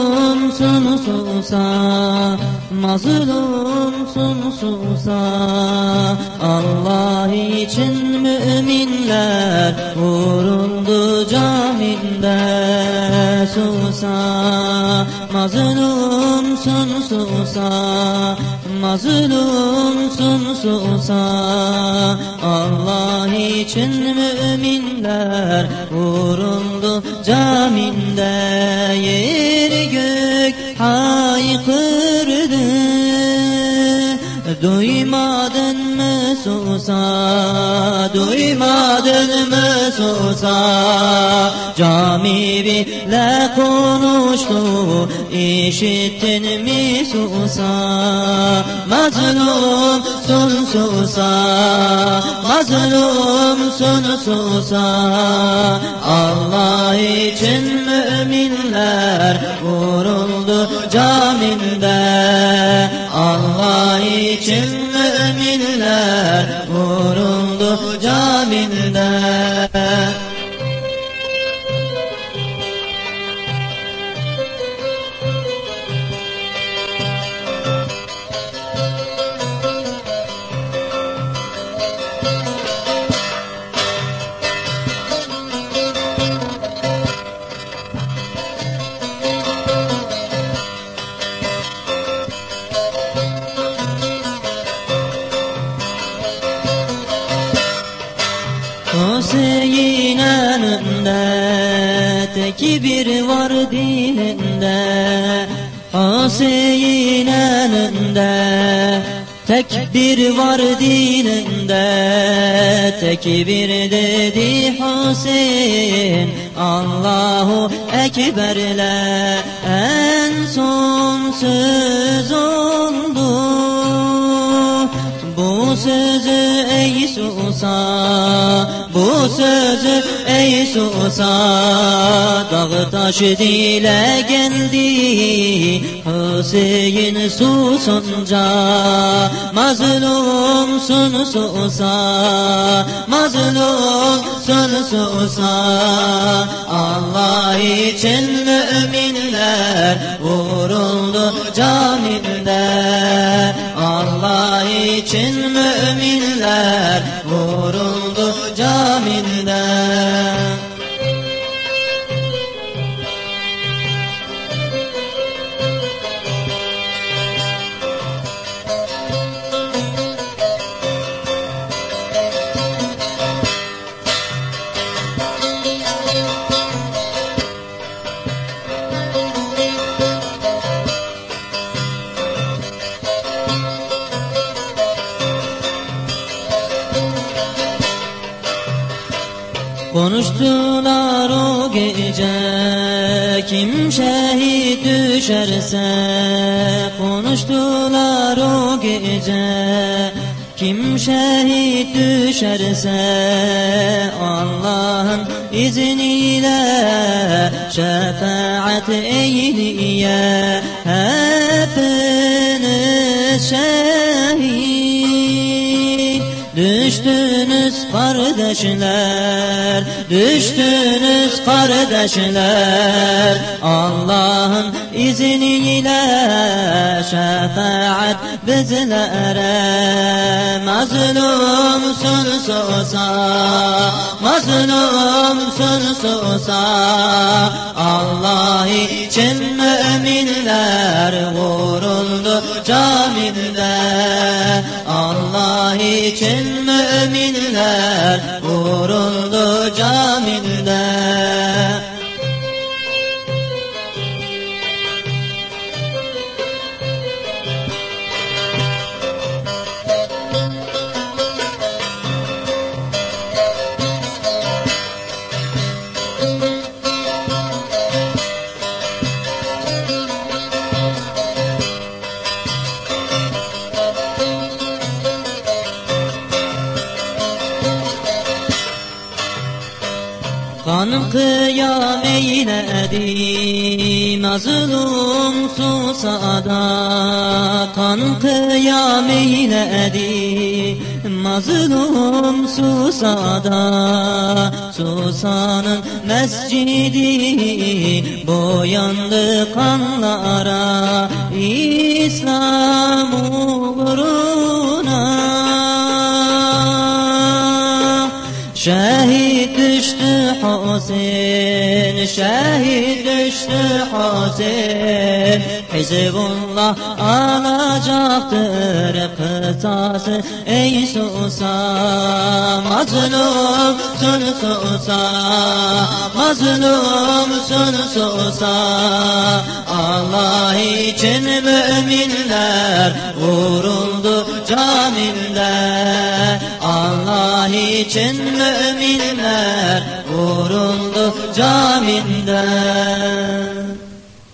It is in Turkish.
Mazlumsun susa Mazlumsun susa Allah için müminler vuruldu caminde Susa mazlumsun susa Mazlumsun susa Allah için müminler vuruldu caminde. Yer gök haykırdı Duymadın mı susa, duymadın mı susa Cami bile konuştu, işittin mi susa Mazlum sun susa, mazlum sun susa. Allah için müminler vuruldu caminde. Allah için vuruldu caminde Hüseyin önünde tek bir var dilinde Hüseyin önünde tek bir var dilinde Tek bir dedi Hüseyin Allahu Ekber'le. En son söz oldu bu sözü ey susa, bu sözü ey susa, dağ taş dile geldi, Hüseyin susunca, mazlumsun susa, mazlumsun susa, Allah için müminler vuruldu caminde, Allah için müminler vuruldu Konuştular o gece kim şehit düşerse. Konuştular o gece kim şehit düşerse. Allah'ın izniyle şefaat eyleye hepiniz şehit. Düştünüz kardeşler, düştünüz kardeşler. Allah'ın izniyle şefaat bizlere. Mazlumsun susa, mazlumsun susa Allah için müminler vuruldu caminde için müminler vuruldu caminde Kan kıyam eyledi mazlum susada Kan kıyam eyledi mazlum susada Susanın mescidi boyandı kanlara. İslam uğruna Şehit düştü Hüseyin, şehit düştü Hüseyin Hizbullah alacaktır kıtası ey Susa Mazlumsun Susa, mazlumsun Susa Allah için müminler vuruldu caminde Allah için müminler vuruldu caminde